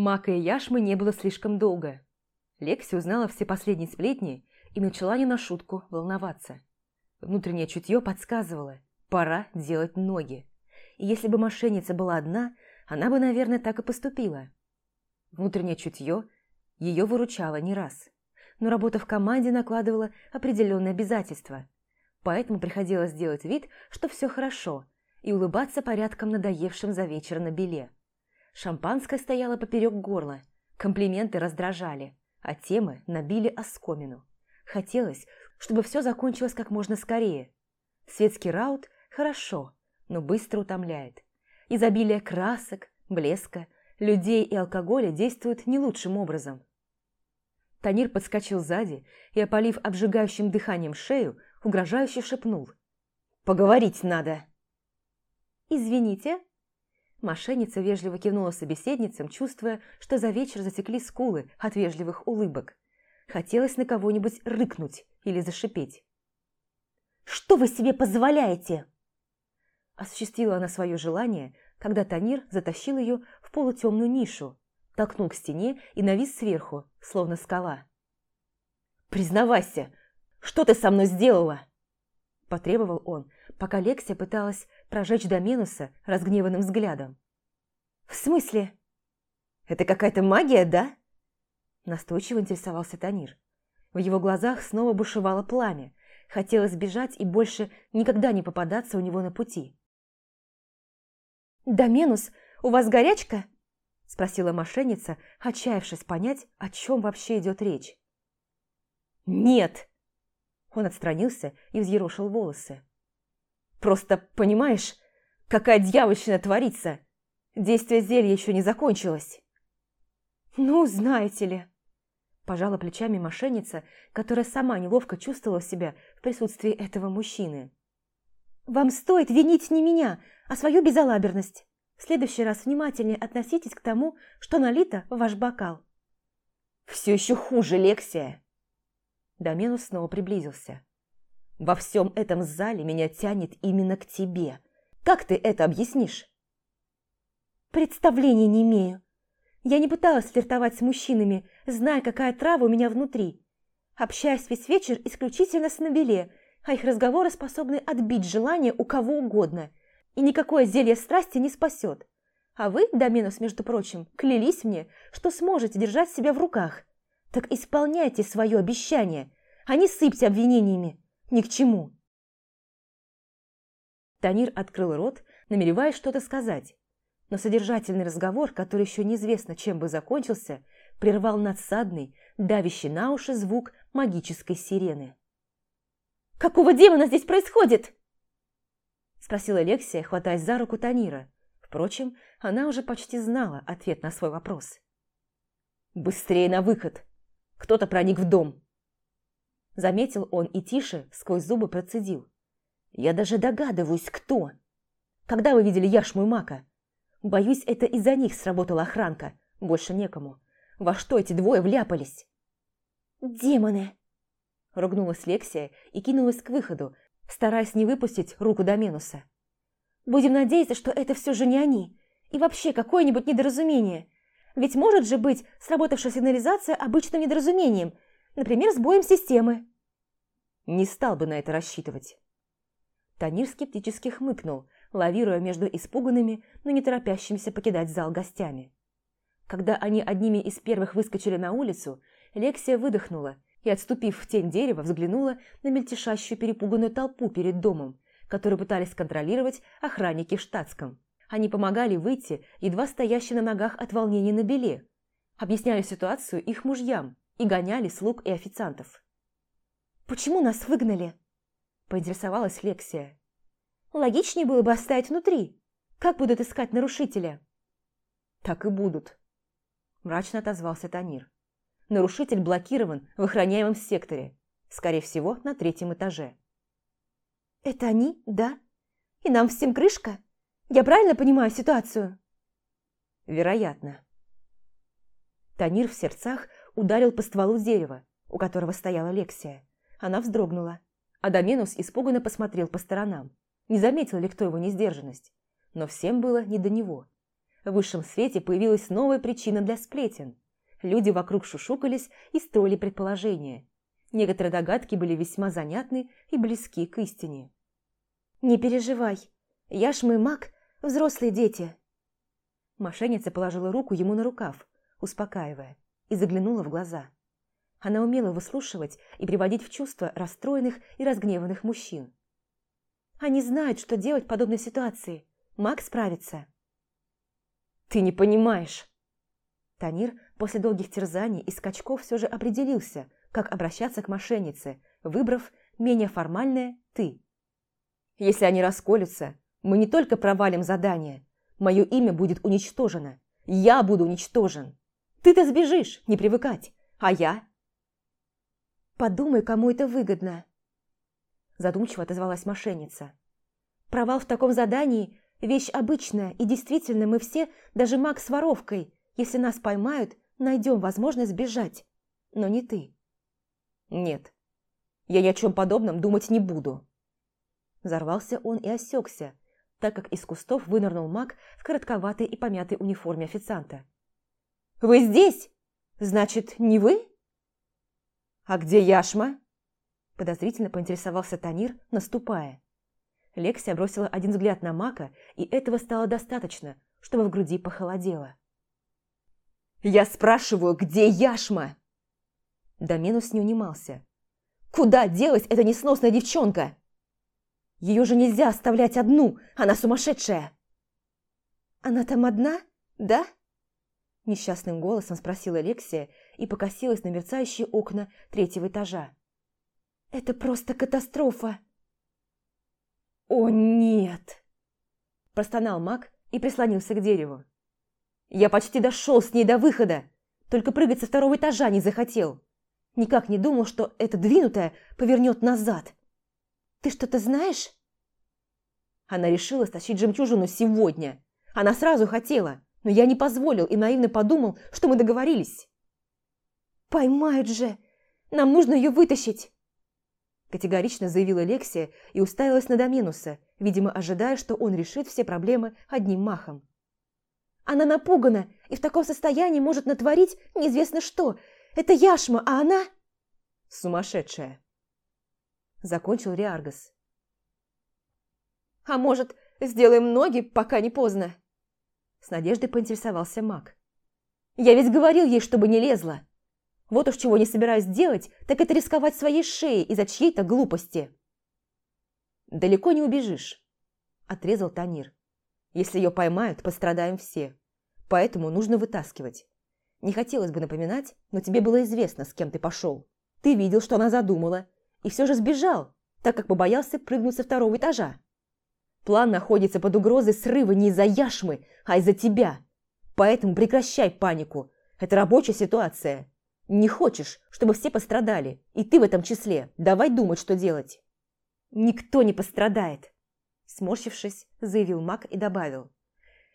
Мака и Яшмы не было слишком долго. Лекси узнала все последние сплетни и начала не на шутку волноваться. Внутреннее чутье подсказывало, пора делать ноги. И если бы мошенница была одна, она бы, наверное, так и поступила. Внутреннее чутье ее выручало не раз. Но работа в команде накладывала определенные обязательства. Поэтому приходилось делать вид, что все хорошо, и улыбаться порядком надоевшим за вечер на беле. Шампанское стояло поперек горла, комплименты раздражали, а темы набили оскомину. Хотелось, чтобы все закончилось как можно скорее. Светский раут – хорошо, но быстро утомляет. Изобилие красок, блеска, людей и алкоголя действует не лучшим образом. Танир подскочил сзади и, опалив обжигающим дыханием шею, угрожающе шепнул. «Поговорить надо!» «Извините?» Мошенница вежливо кивнула собеседницам, чувствуя, что за вечер затекли скулы от вежливых улыбок. Хотелось на кого-нибудь рыкнуть или зашипеть. «Что вы себе позволяете?» Осуществила она свое желание, когда Танир затащил ее в полутемную нишу, толкнул к стене и навис сверху, словно скала. «Признавайся, что ты со мной сделала?» Потребовал он, пока Лексия пыталась прожечь Доменуса разгневанным взглядом. «В смысле?» «Это какая-то магия, да?» Настойчиво интересовался Танир. В его глазах снова бушевало пламя. Хотелось бежать и больше никогда не попадаться у него на пути. «Доменус, у вас горячка?» Спросила мошенница, отчаявшись понять, о чем вообще идет речь. «Нет!» Он отстранился и взъерошил волосы. «Просто, понимаешь, какая дьявольщина творится! Действие зелья еще не закончилось!» «Ну, знаете ли...» Пожала плечами мошенница, которая сама неловко чувствовала себя в присутствии этого мужчины. «Вам стоит винить не меня, а свою безалаберность. В следующий раз внимательнее относитесь к тому, что налито в ваш бокал». «Все еще хуже, Лексия!» Доменус снова приблизился. «Во всем этом зале меня тянет именно к тебе. Как ты это объяснишь?» «Представления не имею. Я не пыталась флиртовать с мужчинами, зная, какая трава у меня внутри. Общаюсь весь вечер исключительно с Набеле, а их разговоры способны отбить желание у кого угодно. И никакое зелье страсти не спасет. А вы, Доменус, между прочим, клялись мне, что сможете держать себя в руках. Так исполняйте свое обещание, а не сыпьте обвинениями. Ни к чему. Танир открыл рот, намереваясь что-то сказать, но содержательный разговор, который еще неизвестно, чем бы закончился, прервал надсадный, давящий на уши звук магической сирены. «Какого демона здесь происходит?» Спросила Лексия, хватаясь за руку Танира. Впрочем, она уже почти знала ответ на свой вопрос. «Быстрее на выход! Кто-то проник в дом!» Заметил он и тише, сквозь зубы процедил. «Я даже догадываюсь, кто! Когда вы видели яшму и мака?» Боюсь, это из-за них сработала охранка. Больше некому. Во что эти двое вляпались? «Демоны!» Ругнулась Лексия и кинулась к выходу, стараясь не выпустить руку Доменуса. «Будем надеяться, что это все же не они. И вообще какое-нибудь недоразумение. Ведь может же быть сработавшая сигнализация обычным недоразумением, например, сбоем системы». Не стал бы на это рассчитывать. Танир скептически хмыкнул, лавируя между испуганными, но не торопящимися покидать зал гостями. Когда они одними из первых выскочили на улицу, Лексия выдохнула и, отступив в тень дерева, взглянула на мельтешащую перепуганную толпу перед домом, которую пытались контролировать охранники в штатском. Они помогали выйти, едва стоящие на ногах от волнения на беле, объясняли ситуацию их мужьям и гоняли слуг и официантов. «Почему нас выгнали?» – поинтересовалась Лексия. Логичнее было бы оставить внутри. Как будут искать нарушителя? Так и будут. Мрачно отозвался Танир. Нарушитель блокирован в охраняемом секторе. Скорее всего, на третьем этаже. Это они, да? И нам всем крышка? Я правильно понимаю ситуацию? Вероятно. Танир в сердцах ударил по стволу дерева, у которого стояла Лексия. Она вздрогнула. Адаменус испуганно посмотрел по сторонам. Не заметил ли кто его несдержанность? Но всем было не до него. В высшем свете появилась новая причина для сплетен. Люди вокруг шушукались и строили предположения. Некоторые догадки были весьма занятны и близки к истине. «Не переживай, я ж мой маг, взрослые дети». Мошенница положила руку ему на рукав, успокаивая, и заглянула в глаза. Она умела выслушивать и приводить в чувство расстроенных и разгневанных мужчин. «Они знают, что делать в подобной ситуации. Маг справится». «Ты не понимаешь!» Танир после долгих терзаний и скачков все же определился, как обращаться к мошеннице, выбрав менее формальное «ты». «Если они расколются, мы не только провалим задание, мое имя будет уничтожено, я буду уничтожен. Ты-то сбежишь, не привыкать, а я...» «Подумай, кому это выгодно», задумчиво отозвалась мошенница. «Провал в таком задании Вещь обычная, и действительно мы все, даже маг с воровкой, если нас поймают, найдем возможность сбежать. Но не ты. Нет, я ни о чем подобном думать не буду. Взорвался он и осекся, так как из кустов вынырнул маг в коротковатой и помятой униформе официанта. «Вы здесь? Значит, не вы?» «А где Яшма?» Подозрительно поинтересовался Танир, наступая. Лексия бросила один взгляд на Мака, и этого стало достаточно, чтобы в груди похолодело. «Я спрашиваю, где Яшма?» Доменус не унимался. «Куда делась эта несносная девчонка? Ее же нельзя оставлять одну, она сумасшедшая!» «Она там одна, да?» Несчастным голосом спросила Лексия и покосилась на мерцающие окна третьего этажа. «Это просто катастрофа!» «О, нет!» Простонал маг и прислонился к дереву. «Я почти дошел с ней до выхода, только прыгать со второго этажа не захотел. Никак не думал, что эта двинутая повернет назад. Ты что-то знаешь?» Она решила стащить жемчужину сегодня. Она сразу хотела, но я не позволил и наивно подумал, что мы договорились. «Поймают же! Нам нужно ее вытащить!» Категорично заявила Лексия и уставилась на Доминуса, видимо, ожидая, что он решит все проблемы одним махом. «Она напугана и в таком состоянии может натворить неизвестно что. Это Яшма, а она...» «Сумасшедшая!» Закончил Риаргас. «А может, сделаем ноги, пока не поздно?» С надеждой поинтересовался маг. «Я ведь говорил ей, чтобы не лезла!» Вот уж чего не собираюсь делать, так это рисковать своей шеей из-за чьей-то глупости. «Далеко не убежишь», – отрезал Танир. «Если ее поймают, пострадаем все. Поэтому нужно вытаскивать. Не хотелось бы напоминать, но тебе было известно, с кем ты пошел. Ты видел, что она задумала, и все же сбежал, так как побоялся прыгнуть со второго этажа. План находится под угрозой срыва не из-за яшмы, а из-за тебя. Поэтому прекращай панику. Это рабочая ситуация. Не хочешь, чтобы все пострадали, и ты в этом числе. Давай думать, что делать. Никто не пострадает. Сморщившись, заявил маг и добавил.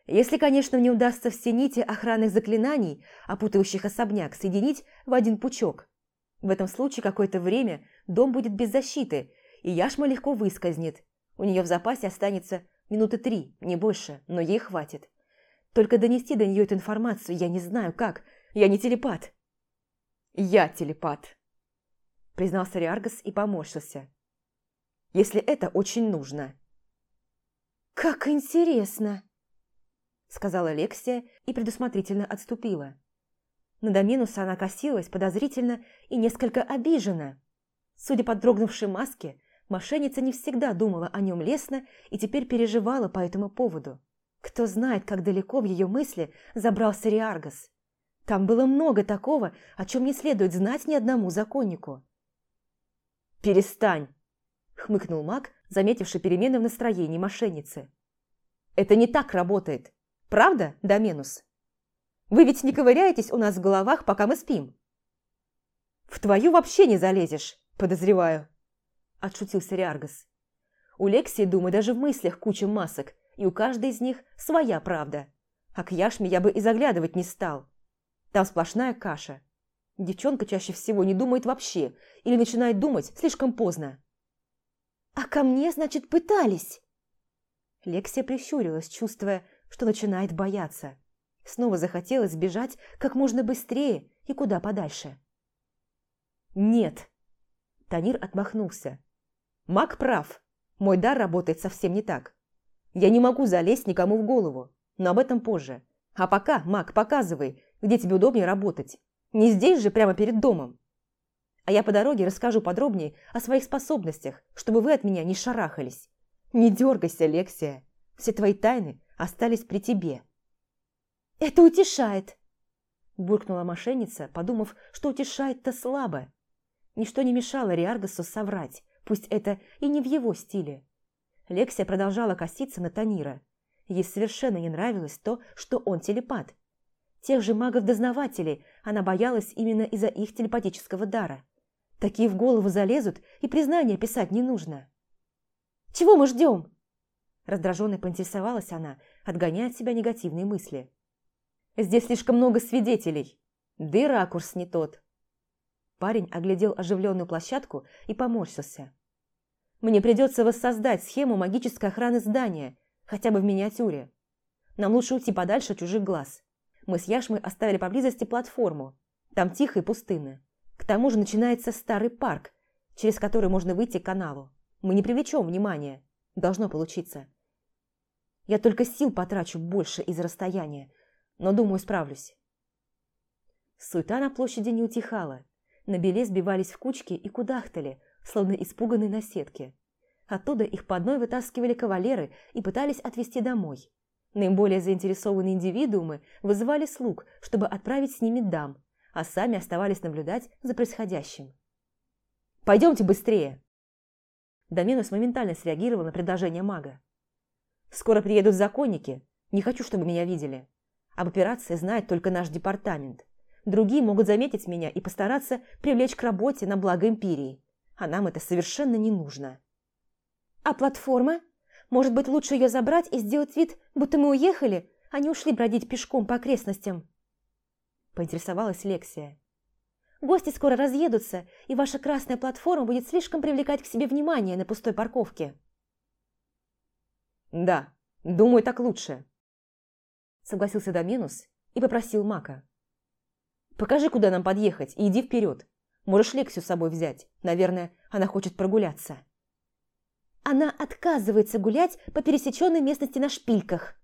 Если, конечно, не удастся все нити охранных заклинаний, опутывающих особняк, соединить в один пучок. В этом случае какое-то время дом будет без защиты, и яшма легко выскользнет. У нее в запасе останется минуты три, не больше, но ей хватит. Только донести до нее эту информацию я не знаю как, я не телепат. «Я телепат», – признался Риаргас и поморщился. «Если это очень нужно». «Как интересно!» – сказала Лексия и предусмотрительно отступила. На Доминуса она косилась подозрительно и несколько обижена. Судя по дрогнувшей маске, мошенница не всегда думала о нем лестно и теперь переживала по этому поводу. Кто знает, как далеко в ее мысли забрался Риаргас. Там было много такого, о чем не следует знать ни одному законнику. «Перестань!» – хмыкнул маг, заметивший перемены в настроении мошенницы. «Это не так работает. Правда, Доменус? Вы ведь не ковыряетесь у нас в головах, пока мы спим?» «В твою вообще не залезешь, подозреваю», – отшутился Риаргас. «У Лексии, думаю, даже в мыслях куча масок, и у каждой из них своя правда. А к яшме я бы и заглядывать не стал. Там сплошная каша. Девчонка чаще всего не думает вообще или начинает думать слишком поздно. «А ко мне, значит, пытались?» Лексия прищурилась, чувствуя, что начинает бояться. Снова захотелось сбежать как можно быстрее и куда подальше. «Нет!» Танир отмахнулся. «Маг прав. Мой дар работает совсем не так. Я не могу залезть никому в голову, но об этом позже. А пока, маг, показывай, где тебе удобнее работать. Не здесь же, прямо перед домом. А я по дороге расскажу подробнее о своих способностях, чтобы вы от меня не шарахались. Не дергайся, Лексия. Все твои тайны остались при тебе. «Это утешает!» Буркнула мошенница, подумав, что утешает-то слабо. Ничто не мешало Риардосу соврать, пусть это и не в его стиле. Лексия продолжала коситься на Танира. Ей совершенно не нравилось то, что он телепат. Тех же магов-дознавателей она боялась именно из-за их телепатического дара. Такие в голову залезут, и признания писать не нужно. «Чего мы ждем?» Раздраженно поинтересовалась она, отгоняя от себя негативные мысли. «Здесь слишком много свидетелей, да и ракурс не тот». Парень оглядел оживленную площадку и поморщился. «Мне придется воссоздать схему магической охраны здания, хотя бы в миниатюре. Нам лучше уйти подальше от чужих глаз. Мы с Яшмой оставили поблизости платформу. Там тихо и пустынно. К тому же начинается старый парк, через который можно выйти к каналу. Мы не привлечем внимания. Должно получиться. Я только сил потрачу больше из расстояния, но, думаю, справлюсь. Суета на площади не утихала. На беле сбивались в кучки и кудахтали, словно испуганные наседки. Оттуда их по одной вытаскивали кавалеры и пытались отвезти домой. Наиболее заинтересованные индивидуумы вызывали слуг, чтобы отправить с ними дам, а сами оставались наблюдать за происходящим. «Пойдемте быстрее!» Доменус моментально среагировал на предложение мага. «Скоро приедут законники. Не хочу, чтобы меня видели. Об операции знает только наш департамент. Другие могут заметить меня и постараться привлечь к работе на благо Империи. А нам это совершенно не нужно». «А платформа? Может быть, лучше ее забрать и сделать вид, будто мы уехали, а не ушли бродить пешком по окрестностям?» Поинтересовалась Лексия. Гости скоро разъедутся, и ваша красная платформа будет слишком привлекать к себе внимание на пустой парковке. Да, думаю, так лучше. Согласился Доминус и попросил Мака. Покажи, куда нам подъехать, и иди вперед. Можешь Лексию с собой взять. Наверное, она хочет прогуляться. Она отказывается гулять по пересеченной местности на шпильках.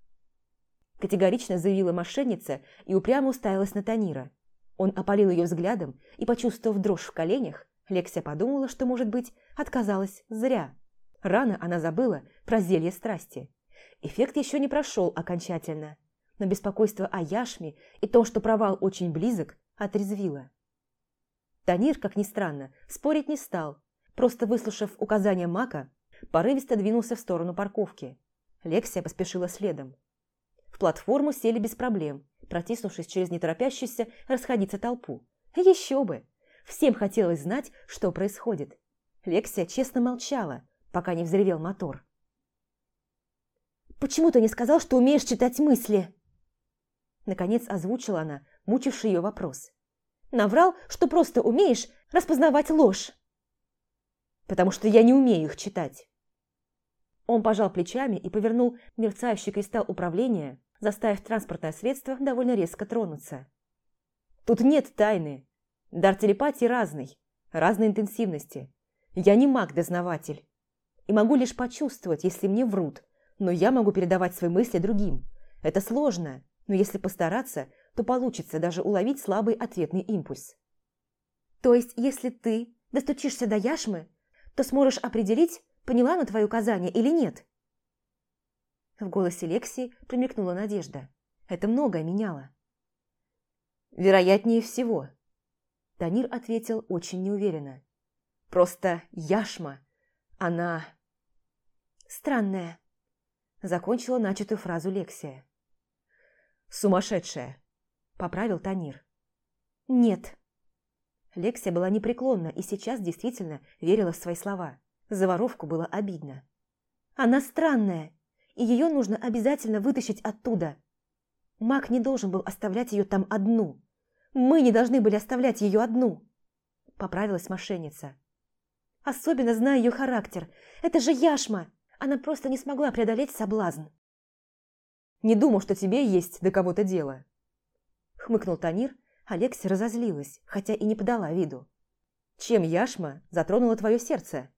Категорично заявила мошенница и упрямо уставилась на Танира. Он опалил ее взглядом, и, почувствовав дрожь в коленях, Лексия подумала, что, может быть, отказалась зря. Рано она забыла про зелье страсти. Эффект еще не прошел окончательно, но беспокойство о Яшме и то, что провал очень близок, отрезвило. Танир, как ни странно, спорить не стал, просто выслушав указания Мака, порывисто двинулся в сторону парковки. Лексия поспешила следом. В платформу сели без проблем, протиснувшись через неторопящуюся расходиться толпу. Еще бы! Всем хотелось знать, что происходит. Лексия честно молчала, пока не взревел мотор. «Почему ты не сказал, что умеешь читать мысли?» Наконец озвучила она, мучивший ее вопрос. «Наврал, что просто умеешь распознавать ложь». «Потому что я не умею их читать». Он пожал плечами и повернул мерцающий кристалл управления заставив транспортное средство довольно резко тронуться. Тут нет тайны. Дар телепатии разный, разной интенсивности. Я не маг-дознаватель. И могу лишь почувствовать, если мне врут, но я могу передавать свои мысли другим. Это сложно, но если постараться, то получится даже уловить слабый ответный импульс. То есть, если ты достучишься до яшмы, то сможешь определить, поняла она твои указания или нет? В голосе Лекси промелькнула надежда. Это многое меняло. «Вероятнее всего», – Танир ответил очень неуверенно. «Просто яшма. Она...» «Странная», – закончила начатую фразу Лексия. «Сумасшедшая», – поправил Танир. «Нет». Лексия была непреклонна и сейчас действительно верила в свои слова. За воровку было обидно. «Она странная и ее нужно обязательно вытащить оттуда. Маг не должен был оставлять ее там одну. Мы не должны были оставлять ее одну. Поправилась мошенница. Особенно зная ее характер. Это же яшма. Она просто не смогла преодолеть соблазн. Не думал, что тебе есть до кого-то дело. Хмыкнул Танир, Алексия разозлилась, хотя и не подала виду. Чем яшма затронула твое сердце?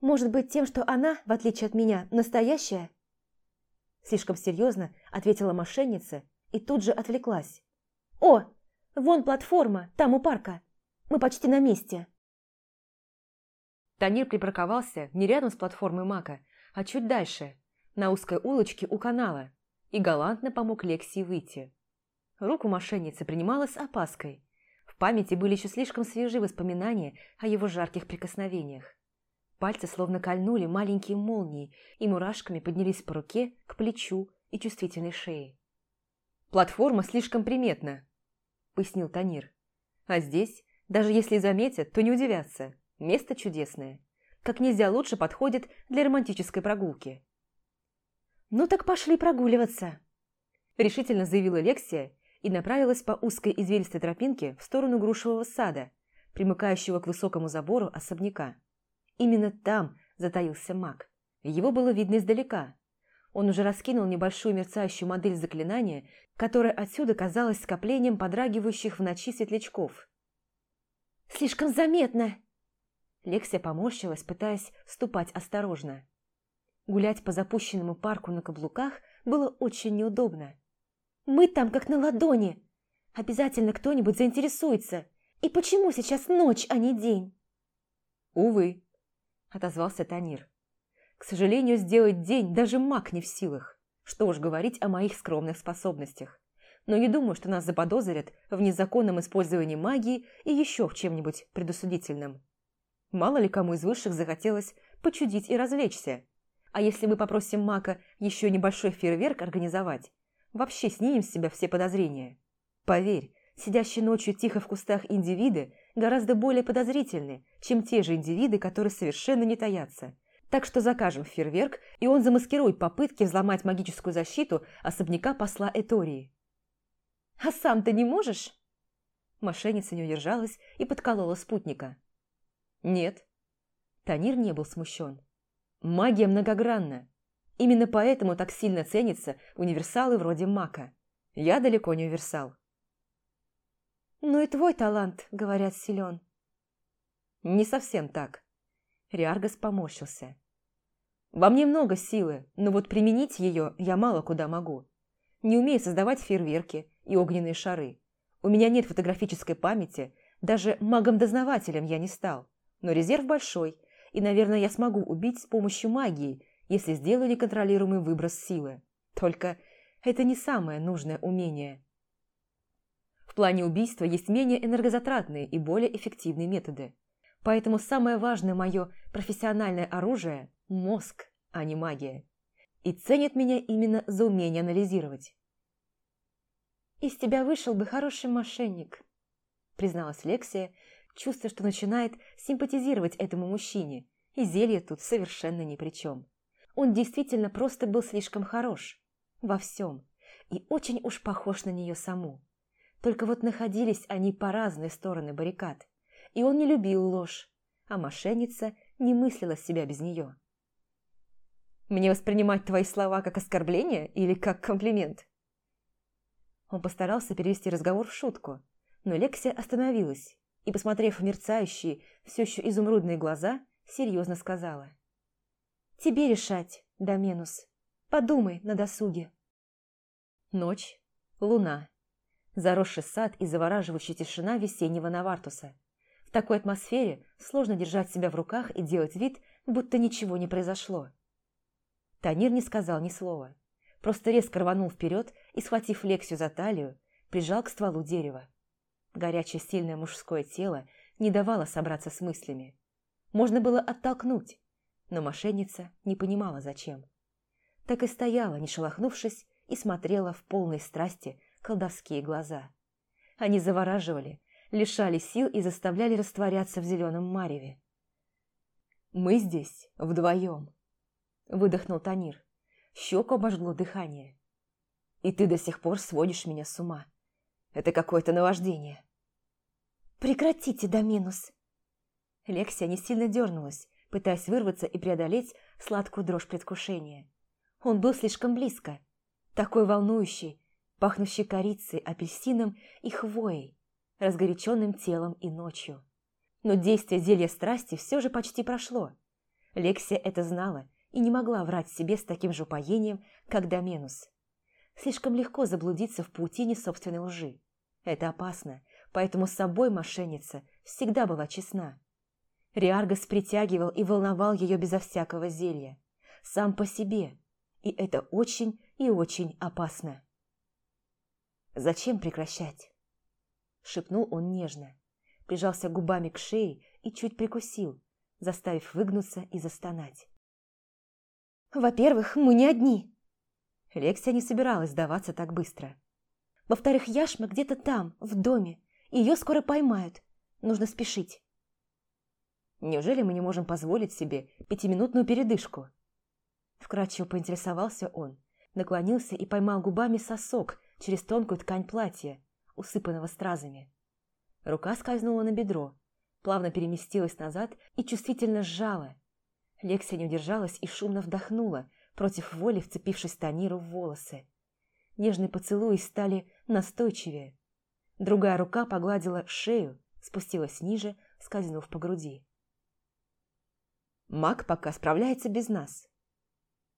Может быть, тем, что она, в отличие от меня, настоящая? Слишком серьезно ответила мошенница и тут же отвлеклась. «О, вон платформа, там у парка. Мы почти на месте». Танир припарковался не рядом с платформой Мака, а чуть дальше, на узкой улочке у канала, и галантно помог Лексии выйти. Руку мошенницы принимала с опаской. В памяти были еще слишком свежие воспоминания о его жарких прикосновениях. Пальцы словно кольнули маленькие молнии и мурашками поднялись по руке к плечу и чувствительной шее. «Платформа слишком приметна», – пояснил Танир. «А здесь, даже если заметят, то не удивятся. Место чудесное. Как нельзя лучше подходит для романтической прогулки». «Ну так пошли прогуливаться», – решительно заявила Лексия и направилась по узкой извилистой тропинке в сторону грушевого сада, примыкающего к высокому забору особняка. Именно там затаился маг. Его было видно издалека. Он уже раскинул небольшую мерцающую модель заклинания, которая отсюда казалась скоплением подрагивающих в ночи светлячков. «Слишком заметно!» Лексия поморщилась, пытаясь ступать осторожно. Гулять по запущенному парку на каблуках было очень неудобно. «Мы там как на ладони. Обязательно кто-нибудь заинтересуется. И почему сейчас ночь, а не день?» «Увы», – отозвался Танир. «К сожалению, сделать день даже маг не в силах. Что уж говорить о моих скромных способностях. Но не думаю, что нас заподозрят в незаконном использовании магии и еще в чем-нибудь предусудительном. Мало ли кому из высших захотелось почудить и развлечься. А если мы попросим Мака еще небольшой фейерверк организовать, вообще снимем с себя все подозрения. Поверь, сидящие ночью тихо в кустах индивиды гораздо более подозрительны, чем те же индивиды, которые совершенно не таятся. Так что закажем фейерверк, и он замаскирует попытки взломать магическую защиту особняка посла Этории. «А сам ты не можешь?» Мошенница не удержалась и подколола спутника. «Нет». Танир не был смущен. Магия многогранна. Именно поэтому так сильно ценятся универсалы вроде Мака. Я далеко не универсал. «Ну и твой талант, говорят, силен». «Не совсем так». Риаргас поморщился. «Во мне много силы, но вот применить ее я мало куда могу. Не умею создавать фейерверки и огненные шары. У меня нет фотографической памяти, даже магом-дознавателем я не стал. Но резерв большой – и, наверное, я смогу убить с помощью магии, если сделаю неконтролируемый выброс силы. Только это не самое нужное умение. В плане убийства есть менее энергозатратные и более эффективные методы. Поэтому самое важное мое профессиональное оружие – мозг, а не магия. И ценят меня именно за умение анализировать. «Из тебя вышел бы хороший мошенник», призналась Лексия, чувствуя, что начинает симпатизировать этому мужчине, и зелье тут совершенно ни при чем. Он действительно просто был слишком хорош. Во всем. И очень уж похож на нее саму. Только вот находились они по разные стороны баррикад. И он не любил ложь, а мошенница не мыслила себя без нее. «Мне воспринимать твои слова как оскорбление или как комплимент?» Он постарался перевести разговор в шутку, но Лексия остановилась и, посмотрев в мерцающие, все еще изумрудные глаза, серьезно сказала. «Тебе решать, Доменус. Подумай на досуге». Ночь, луна, заросший сад и завораживающая тишина весеннего Навартуса. В такой атмосфере сложно держать себя в руках и делать вид, будто ничего не произошло. Танир не сказал ни слова, просто резко рванул вперед и, схватив Лексию за талию, прижал к стволу дерева. Горячее сильное мужское тело не давало собраться с мыслями. Можно было оттолкнуть, но мошенница не понимала, зачем. Так и стояла, не шелохнувшись, и смотрела в полной страсти колдовские глаза. Они завораживали, лишали сил и заставляли растворяться в зеленом мареве. «Мы здесь вдвоем», – выдохнул Танир. Щеку обожгло дыхание. «И ты до сих пор сводишь меня с ума». Это какое-то наваждение. «Прекратите, Доминус!» Лексия не сильно дернулась, пытаясь вырваться и преодолеть сладкую дрожь предвкушения. Он был слишком близко. такой волнующий, пахнущий корицей, апельсином и хвоей, разгоряченным телом и ночью. Но действие зелья страсти все же почти прошло. Лексия это знала и не могла врать себе с таким же упоением, как Доменус. Слишком легко заблудиться в паутине собственной лжи. Это опасно, поэтому с собой мошенница всегда была честна. Риаргас притягивал и волновал ее безо всякого зелья. Сам по себе. И это очень и очень опасно. «Зачем прекращать?» Шепнул он нежно. Прижался губами к шее и чуть прикусил, заставив выгнуться и застонать. «Во-первых, мы не одни». Лексия не собиралась сдаваться так быстро. «Во-вторых, Яшма где-то там, в доме. Ее скоро поймают. Нужно спешить». Неужели мы не можем позволить себе пятиминутную передышку? Вкратчиво поинтересовался он, наклонился и поймал губами сосок через тонкую ткань платья, усыпанного стразами. Рука скользнула на бедро, плавно переместилась назад и чувствительно сжала. Лексия не удержалась и шумно вдохнула, против воли вцепившись Таниру в волосы. Нежные поцелуи стали настойчивее. Другая рука погладила шею, спустилась ниже, скользнув по груди. Маг пока справляется без нас.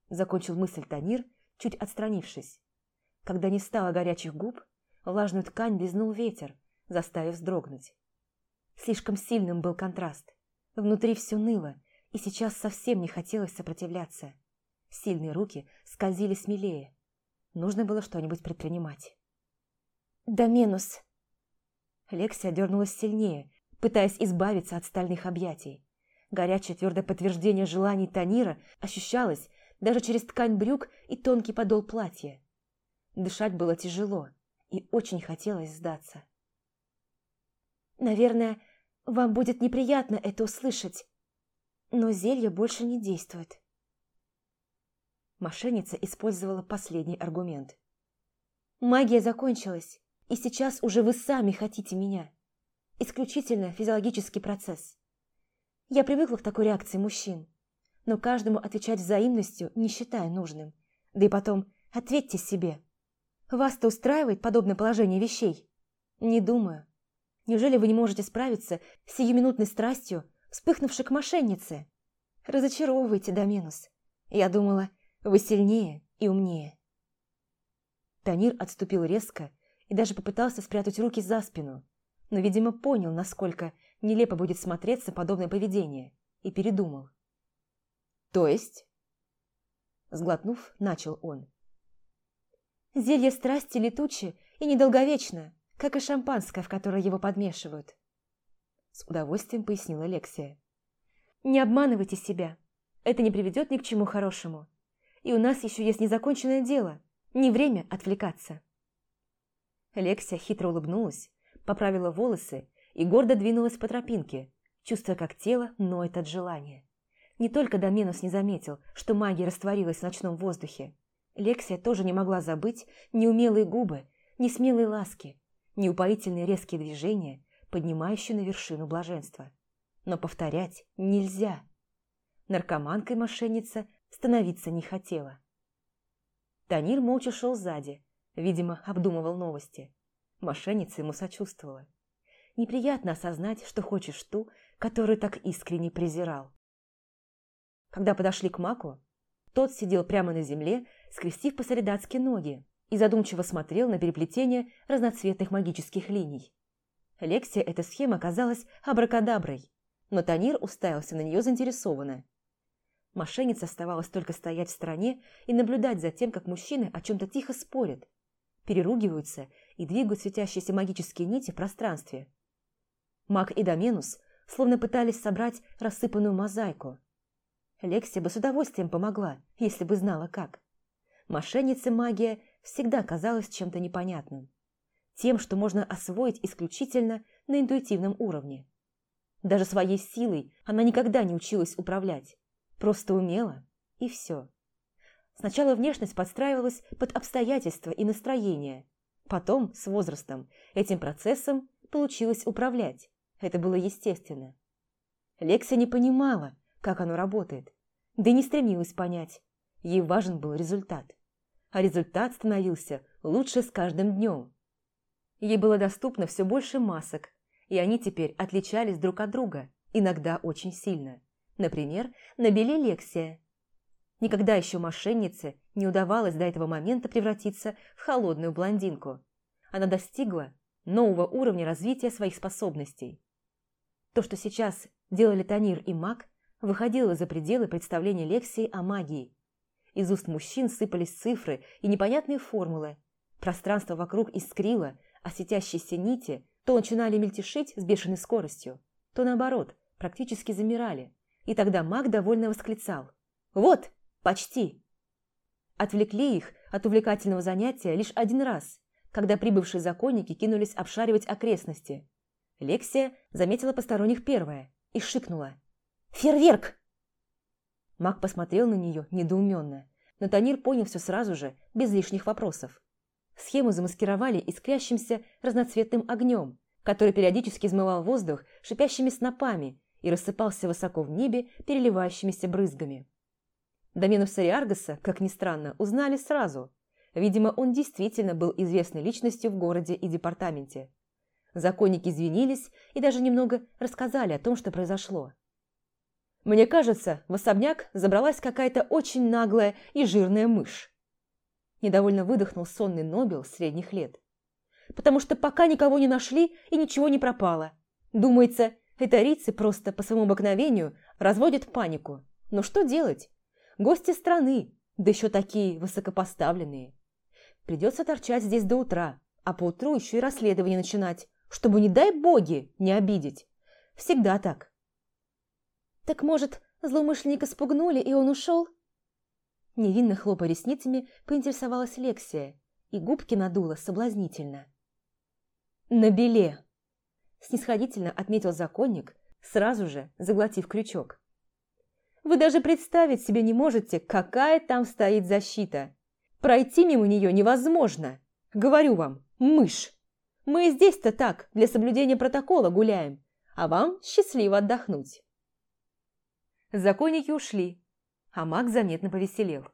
Закончил мысль Танир, чуть отстранившись. Когда не стало горячих губ, влажную ткань лизнул ветер, заставив вздрогнуть. Слишком сильным был контраст. Внутри все ныло, и сейчас совсем не хотелось сопротивляться. Сильные руки скользили смелее. Нужно было что-нибудь предпринимать. «Да минус!» Лексия дернулась сильнее, пытаясь избавиться от стальных объятий. Горячее твердое подтверждение желаний Танира ощущалось даже через ткань брюк и тонкий подол платья. Дышать было тяжело, и очень хотелось сдаться. «Наверное, вам будет неприятно это услышать, но зелье больше не действует». Мошенница использовала последний аргумент. «Магия закончилась, и сейчас уже вы сами хотите меня. Исключительно физиологический процесс. Я привыкла к такой реакции мужчин. Но каждому отвечать взаимностью не считаю нужным. Да и потом, ответьте себе. Вас-то устраивает подобное положение вещей? Не думаю. Неужели вы не можете справиться с сиюминутной страстью, вспыхнувшей к мошеннице? Разочаровываете, Доменус. Я думала, вы сильнее и умнее. Танир отступил резко и даже попытался спрятать руки за спину, но, видимо, понял, насколько нелепо будет смотреться подобное поведение, и передумал. «То есть?» Сглотнув, начал он. «Зелье страсти летучее и недолговечно, как и шампанское, в которое его подмешивают», с удовольствием пояснила Лексия. «Не обманывайте себя. Это не приведет ни к чему хорошему. И у нас еще есть незаконченное дело. Не время отвлекаться». Лексия хитро улыбнулась, поправила волосы и гордо двинулась по тропинке, чувствуя, как тело ноет от желания. Не только Доменус не заметил, что магия растворилась в ночном воздухе. Лексия тоже не могла забыть ни умелые губы, ни смелые ласки, ни упоительные резкие движения, поднимающие на вершину блаженства. Но повторять нельзя. Наркоманкой мошенница становиться не хотела. Танир молча шел сзади, видимо, обдумывал новости. Мошенница ему сочувствовала неприятно осознать, что хочешь ту, которую так искренне презирал. Когда подошли к Маку, тот сидел прямо на земле, скрестив по-солидатски ноги, и задумчиво смотрел на переплетение разноцветных магических линий. Лексия эта схема казалась абракадаброй, но Танир уставился на нее заинтересованно. Мошенница оставалось только стоять в стороне и наблюдать за тем, как мужчины о чем-то тихо спорят, переругиваются и двигают светящиеся магические нити в пространстве. Маг и Доменус словно пытались собрать рассыпанную мозаику. Лексия бы с удовольствием помогла, если бы знала как. Мошеннице магия всегда казалась чем-то непонятным. Тем, что можно освоить исключительно на интуитивном уровне. Даже своей силой она никогда не училась управлять. Просто умела, и все. Сначала внешность подстраивалась под обстоятельства и настроение. Потом, с возрастом, этим процессом получилось управлять. Это было естественно. Лекса не понимала, как оно работает, да и не стремилась понять. Ей важен был результат. а результат становился лучше с каждым днем. Ей было доступно все больше масок, и они теперь отличались друг от друга, иногда очень сильно. Например, на беле Лексия. Никогда еще мошеннице не удавалось до этого момента превратиться в холодную блондинку. Она достигла нового уровня развития своих способностей. То, что сейчас делали Танир и Мак, выходило за пределы представления Лексии о магии. Из уст мужчин сыпались цифры и непонятные формулы. Пространство вокруг искрило, а светящиеся нити то начинали мельтешить с бешеной скоростью, то наоборот, практически замирали. И тогда маг довольно восклицал. «Вот, почти!» Отвлекли их от увлекательного занятия лишь один раз, когда прибывшие законники кинулись обшаривать окрестности. Лексия заметила посторонних первая и шикнула. «Фейерверк!» Маг посмотрел на нее недоуменно, но Танир понял все сразу же, без лишних вопросов. Схему замаскировали искрящимся разноцветным огнем, который периодически измывал воздух шипящими снопами и рассыпался высоко в небе переливающимися брызгами. Домену Сариаргаса, как ни странно, узнали сразу. Видимо, он действительно был известной личностью в городе и департаменте. Законники извинились и даже немного рассказали о том, что произошло. «Мне кажется, в особняк забралась какая-то очень наглая и жирная мышь». Недовольно выдохнул сонный Нобел средних лет. «Потому что пока никого не нашли и ничего не пропало. Думается, этарицы просто по своему обыкновению разводят панику. Но что делать? Гости страны, да еще такие высокопоставленные. Придется торчать здесь до утра, а поутру еще и расследование начинать, чтобы, не дай боги, не обидеть. Всегда так. Так может, злоумышленника спугнули, и он ушел? Невинно хлопая ресницами, поинтересовалась Лексия, и губки надула соблазнительно. «На беле!» – снисходительно отметил законник, сразу же заглотив крючок. Вы даже представить себе не можете, какая там стоит защита. Пройти мимо нее невозможно. Говорю вам, мышь. Мы здесь-то так, для соблюдения протокола гуляем, а вам счастливо отдохнуть. Законники ушли, а маг заметно повеселел.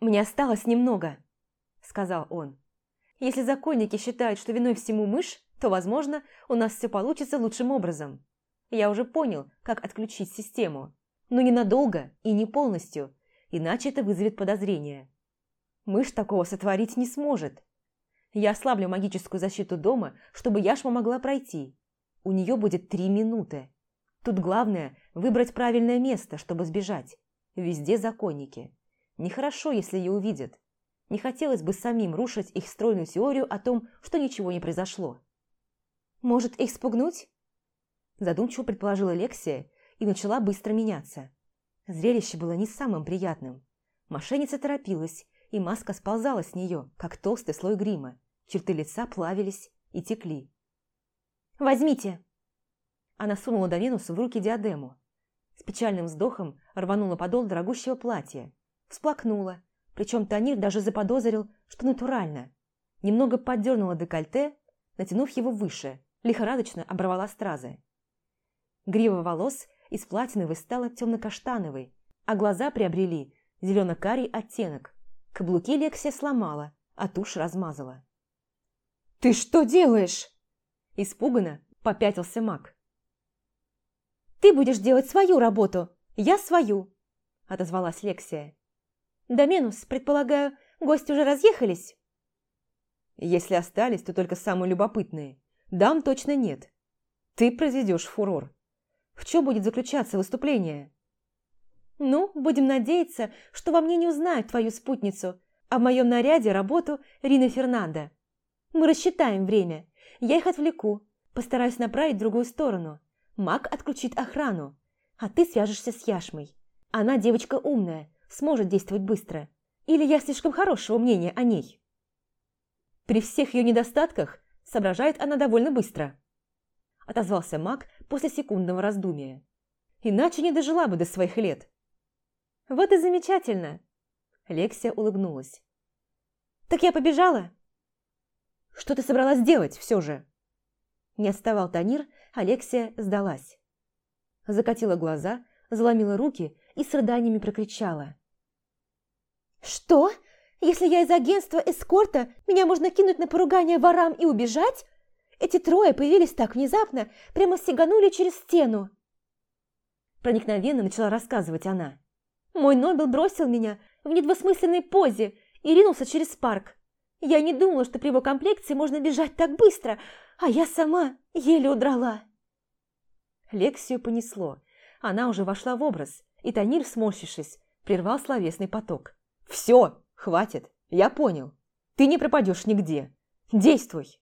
«Мне осталось немного», — сказал он. «Если законники считают, что виной всему мышь, то, возможно, у нас все получится лучшим образом. Я уже понял, как отключить систему но ненадолго и не полностью, иначе это вызовет подозрение. Мышь такого сотворить не сможет. Я ослаблю магическую защиту дома, чтобы яшма могла пройти. У нее будет три минуты. Тут главное – выбрать правильное место, чтобы сбежать. Везде законники. Нехорошо, если ее увидят. Не хотелось бы самим рушить их стройную теорию о том, что ничего не произошло. «Может, их спугнуть?» Задумчиво предположила Лексия и начала быстро меняться. Зрелище было не самым приятным. Мошенница торопилась, и маска сползала с нее, как толстый слой грима. Черты лица плавились и текли. «Возьмите!» Она сунула Давинусу в руки диадему. С печальным вздохом рванула подол дорогущего платья. Всплакнула, причем Танир даже заподозрил, что натурально. Немного поддернула декольте, натянув его выше, лихорадочно оборвала стразы. Грива волос из платиновой стала темно-каштановой, а глаза приобрели зелено-карий оттенок. Каблуки Лексия сломала, а тушь размазала. «Ты что делаешь?» Испуганно попятился маг. «Ты будешь делать свою работу, я свою», – отозвалась Лексия. «Доменус, предполагаю, гости уже разъехались?» «Если остались, то только самые любопытные. Дам точно нет. Ты произведешь фурор. В чем будет заключаться выступление? Ну, будем надеяться, что во мне не узнают твою спутницу, а в моем наряде работу Рина Фернанда. Мы рассчитаем время. Я их отвлеку. Постараюсь направить в другую сторону. Маг отключит охрану. А ты свяжешься с Яшмой. Она девочка умная, сможет действовать быстро. Или я слишком хорошего мнения о ней? При всех ее недостатках соображает она довольно быстро. Отозвался маг после секундного раздумия. Иначе не дожила бы до своих лет. Вот и замечательно. Лексия улыбнулась. Так я побежала? Что ты собралась делать все же? Не отставал Танир, Алексия сдалась. Закатила глаза, заломила руки и с рыданиями прокричала. «Что? Если я из агентства эскорта, меня можно кинуть на поругание ворам и убежать? Эти трое появились так внезапно, прямо сиганули через стену. Проникновенно начала рассказывать она. Мой Нобел бросил меня в недвусмысленной позе и ринулся через парк. Я не думала, что при его комплекции можно бежать так быстро, а я сама еле удрала. Лексию понесло. Она уже вошла в образ, и Танир, сморщившись, прервал словесный поток. «Все, хватит, я понял. Ты не пропадешь нигде. Действуй!»